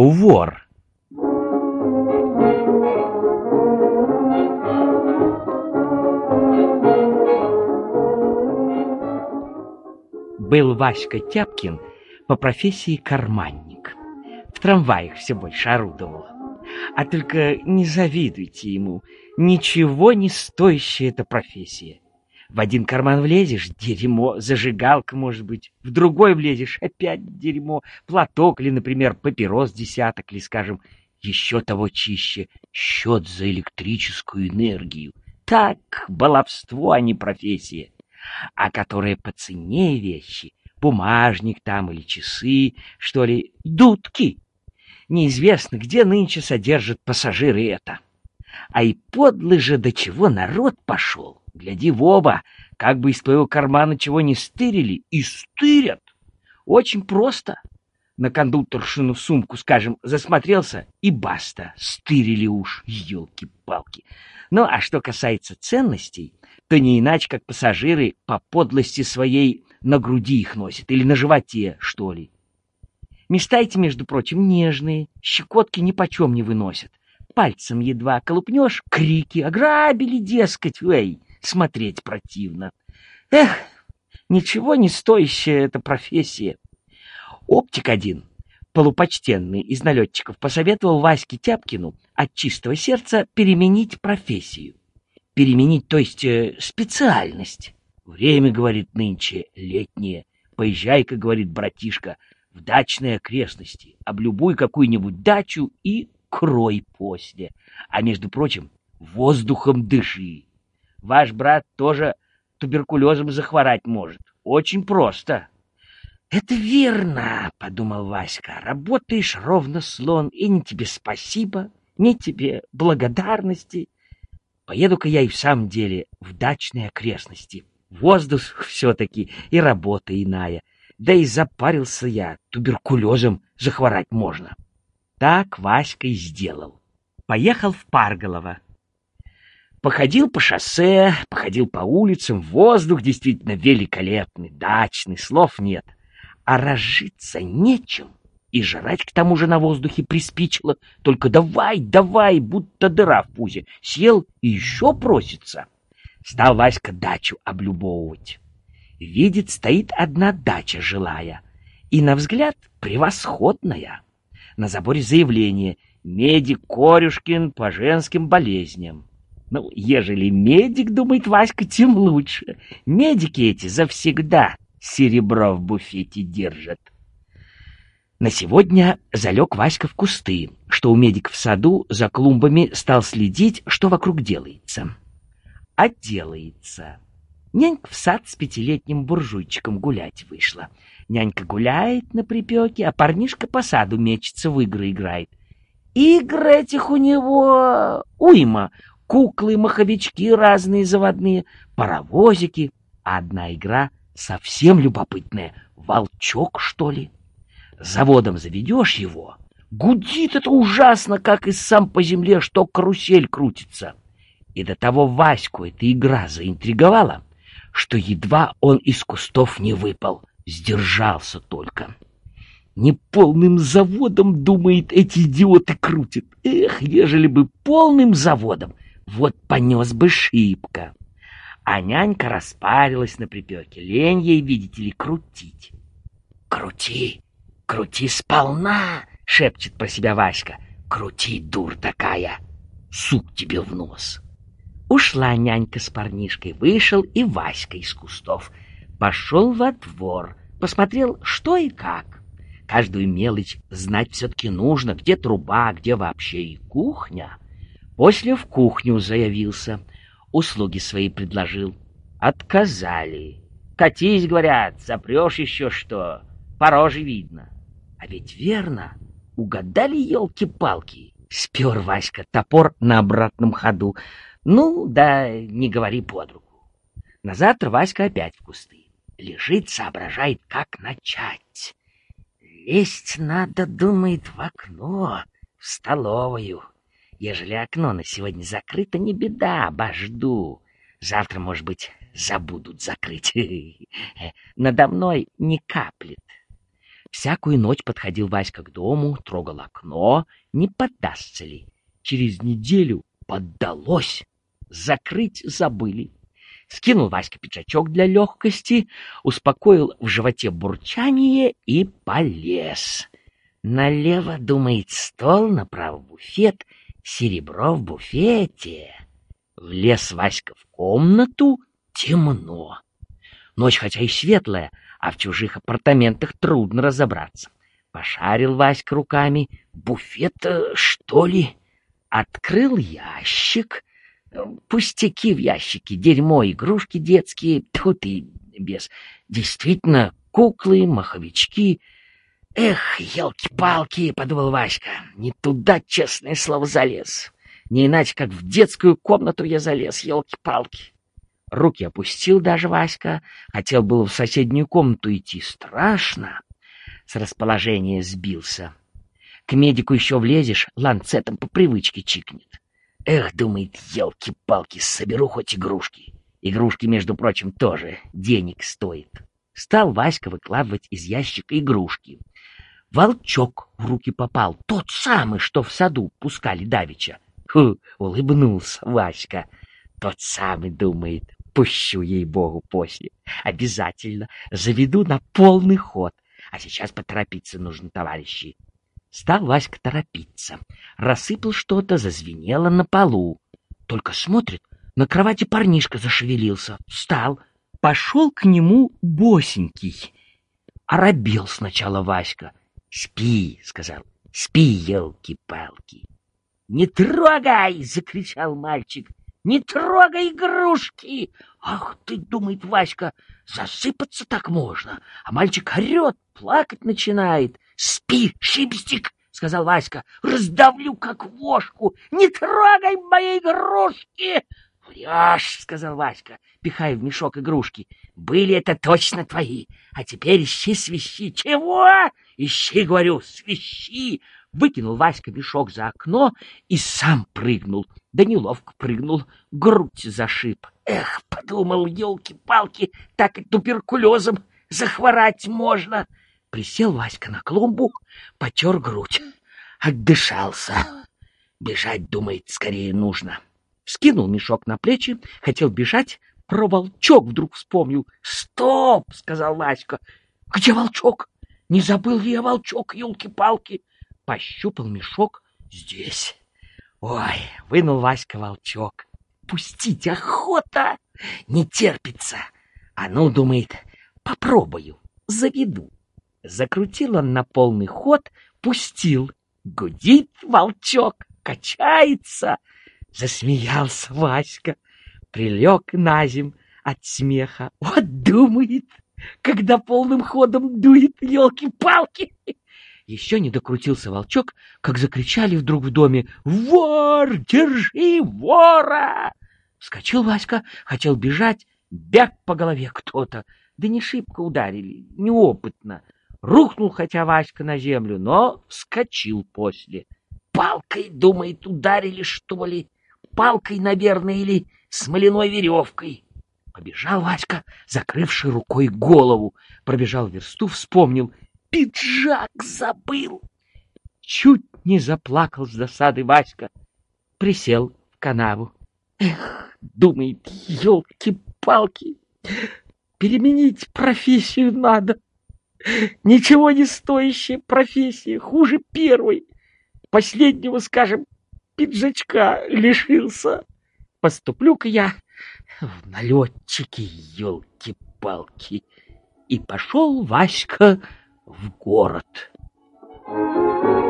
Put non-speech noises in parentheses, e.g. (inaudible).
Вор. Был Васька Тяпкин по профессии карманник. В трамваях все больше орудовал. А только не завидуйте ему, ничего не стоящая эта профессия. В один карман влезешь — дерьмо, зажигалка, может быть. В другой влезешь — опять дерьмо, платок или, например, папирос десяток, или, скажем, еще того чище — счет за электрическую энергию. Так, баловство, а не профессия. А которые по цене вещи, бумажник там или часы, что ли, дудки. Неизвестно, где нынче содержат пассажиры это. А и подлый же до чего народ пошел. Гляди в оба, как бы из твоего кармана чего не стырили, и стырят. Очень просто. На кондукторшину сумку, скажем, засмотрелся, и баста, стырили уж, елки-палки. Ну, а что касается ценностей, то не иначе, как пассажиры по подлости своей на груди их носят, или на животе, что ли. Места эти, между прочим, нежные, щекотки ни почем не выносят. Пальцем едва колупнешь, крики, ограбили, дескать, эй, смотреть противно. Эх, ничего не стоящая эта профессия. Оптик один, полупочтенный из налетчиков, посоветовал Ваське Тяпкину от чистого сердца переменить профессию. Переменить, то есть э, специальность. Время, говорит, нынче летнее. Поезжай-ка, говорит братишка, в дачные окрестности, облюбуй какую-нибудь дачу и крой после. А между прочим, воздухом дыши. Ваш брат тоже туберкулезом захворать может. Очень просто. — Это верно, — подумал Васька. — Работаешь ровно слон, и ни тебе спасибо, ни тебе благодарности. Поеду-ка я и в самом деле в дачные окрестности. Воздух все-таки и работа иная. Да и запарился я, туберкулезом захворать можно. Так Васька и сделал. Поехал в Парголово. Походил по шоссе, походил по улицам, воздух действительно великолепный, дачный, слов нет. А разжиться нечем, и жрать к тому же на воздухе приспичило. Только давай, давай, будто дыра в пузе. Съел и еще просится. Стал Васька дачу облюбовывать. Видит, стоит одна дача жилая, и, на взгляд, превосходная. На заборе заявление «Медик Корюшкин по женским болезням». Ну, ежели медик, думает Васька, тем лучше. Медики эти завсегда серебро в буфете держат. На сегодня залег Васька в кусты, что у медика в саду за клумбами стал следить, что вокруг делается. А делается. Нянька в сад с пятилетним буржуйчиком гулять вышла. Нянька гуляет на припеке, а парнишка по саду мечется, в игры играет. Игр этих у него уйма куклы, маховички разные заводные, паровозики. А одна игра совсем любопытная — волчок, что ли. Заводом заведешь его, гудит это ужасно, как и сам по земле, что карусель крутится. И до того Ваську эта игра заинтриговала, что едва он из кустов не выпал, сдержался только. Неполным заводом, думает, эти идиоты крутят. Эх, ежели бы полным заводом — вот понес бы шибко. А нянька распарилась на припеке. Лень ей, видите ли, крутить. «Крути, крути сполна!» — шепчет про себя Васька. «Крути, дур такая! Сук тебе в нос!» Ушла нянька с парнишкой, вышел и Васька из кустов. Пошел во двор, посмотрел, что и как. Каждую мелочь знать все-таки нужно, где труба, где вообще и кухня. После в кухню заявился, услуги свои предложил. Отказали. Катись, говорят, запрешь еще что, по роже видно. А ведь верно, угадали елки-палки. Спер Васька топор на обратном ходу. Ну, да не говори под руку. На завтра Васька опять в кусты. Лежит, соображает, как начать. Лезть надо, думает, в окно, в столовую. Ежели окно на сегодня закрыто, не беда, обожду. Завтра, может быть, забудут закрыть. (laughs) Надо мной не каплет. Всякую ночь подходил Васька к дому, трогал окно, не поддастся ли. Через неделю поддалось. Закрыть забыли. Скинул Васька пиджачок для легкости, успокоил в животе бурчание и полез. Налево, думает, стол, направо буфет, серебро в буфете. Влез Васька в комнату, темно. Ночь хотя и светлая, а в чужих апартаментах трудно разобраться. Пошарил Васька руками. Буфет, что ли? Открыл ящик. Пустяки в ящике, дерьмо, игрушки детские. Тут и без. Действительно, куклы, маховички. Эх, елки-палки, подумал Васька, не туда, честное слово, залез. Не иначе, как в детскую комнату я залез, елки-палки. Руки опустил даже Васька, хотел было в соседнюю комнату идти. Страшно. С расположения сбился. К медику еще влезешь, ланцетом по привычке чикнет. Эх, думает, елки-палки, соберу хоть игрушки. Игрушки, между прочим, тоже денег стоит. Стал Васька выкладывать из ящика игрушки. Волчок в руки попал, тот самый, что в саду пускали давеча. Фу, улыбнулся Васька. Тот самый думает, Пущу ей-богу после. Обязательно заведу на полный ход. А сейчас поторопиться нужно, товарищи. Стал Васька торопиться. Рассыпал что-то, зазвенело на полу. Только смотрит, на кровати парнишка зашевелился. Встал, пошел к нему босенький. Оробел сначала Васька. «Спи», — сказал, — «спи, елки-палки». «Не трогай!» — закричал мальчик. Не трогай игрушки! Ах ты, думает Васька, засыпаться так можно. А мальчик орет, плакать начинает. Спи, шипстик, сказал Васька, раздавлю как вошку. Не трогай мои игрушки! Врешь, сказал Васька, пихая в мешок игрушки. Были это точно твои, а теперь ищи свищи. Чего? Ищи, говорю, свищи выкинул Васька мешок за окно и сам прыгнул. Да неловко прыгнул, грудь зашиб. Эх, подумал, елки-палки, так и туберкулезом захворать можно. Присел Васька на клумбу, потер грудь, отдышался. Бежать, думает, скорее нужно. Скинул мешок на плечи, хотел бежать, про волчок вдруг вспомнил. «Стоп!» — сказал Васька. «Где волчок? Не забыл ли я волчок, елки-палки?» пощупал мешок здесь. Ой, вынул Васька волчок. Пустить охота! Не терпится. А ну, думает, попробую, заведу. Закрутил он на полный ход, пустил. Гудит волчок, качается. Засмеялся Васька, прилег на зим от смеха. Вот думает, когда полным ходом дует елки-палки. Еще не докрутился волчок, как закричали вдруг в доме «Вор! Держи вора!» Вскочил Васька, хотел бежать, бяк по голове кто-то. Да не шибко ударили, неопытно. Рухнул хотя Васька на землю, но вскочил после. Палкой, думает, ударили, что ли? Палкой, наверное, или смоляной веревкой. Побежал Васька, закрывший рукой голову. Пробежал версту, вспомнил — пиджак забыл. Чуть не заплакал с досады Васька. Присел в канаву. Эх, думает, елки-палки, переменить профессию надо. Ничего не стоящая профессия, хуже первой. Последнего, скажем, пиджачка лишился. Поступлю-ка я в налетчики, елки-палки. И пошел Васька в город. Thank you.